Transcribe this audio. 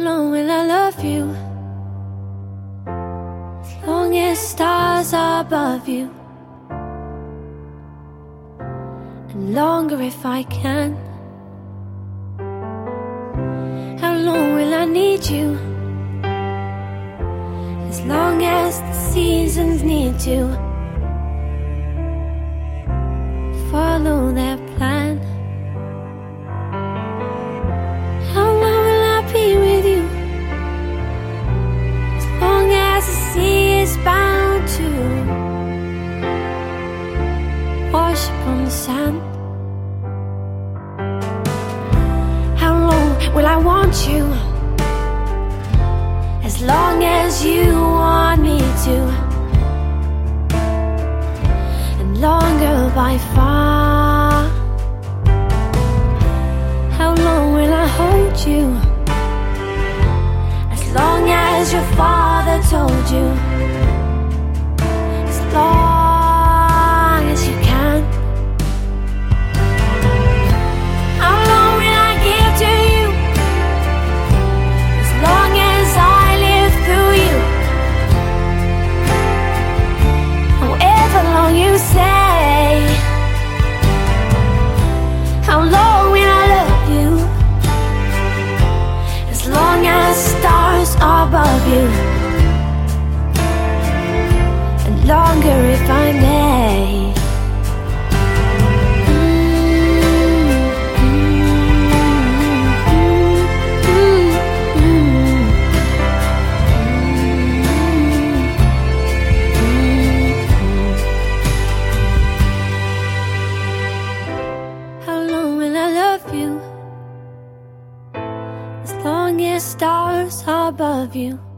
long will I love you? As long as stars are above you. And longer if I can. How long will I need you? As long as the seasons need to follow their wash upon the sand. How long will I want you? As long as you want me to, and longer by far. How long will I hold you? As long as your father stars above you.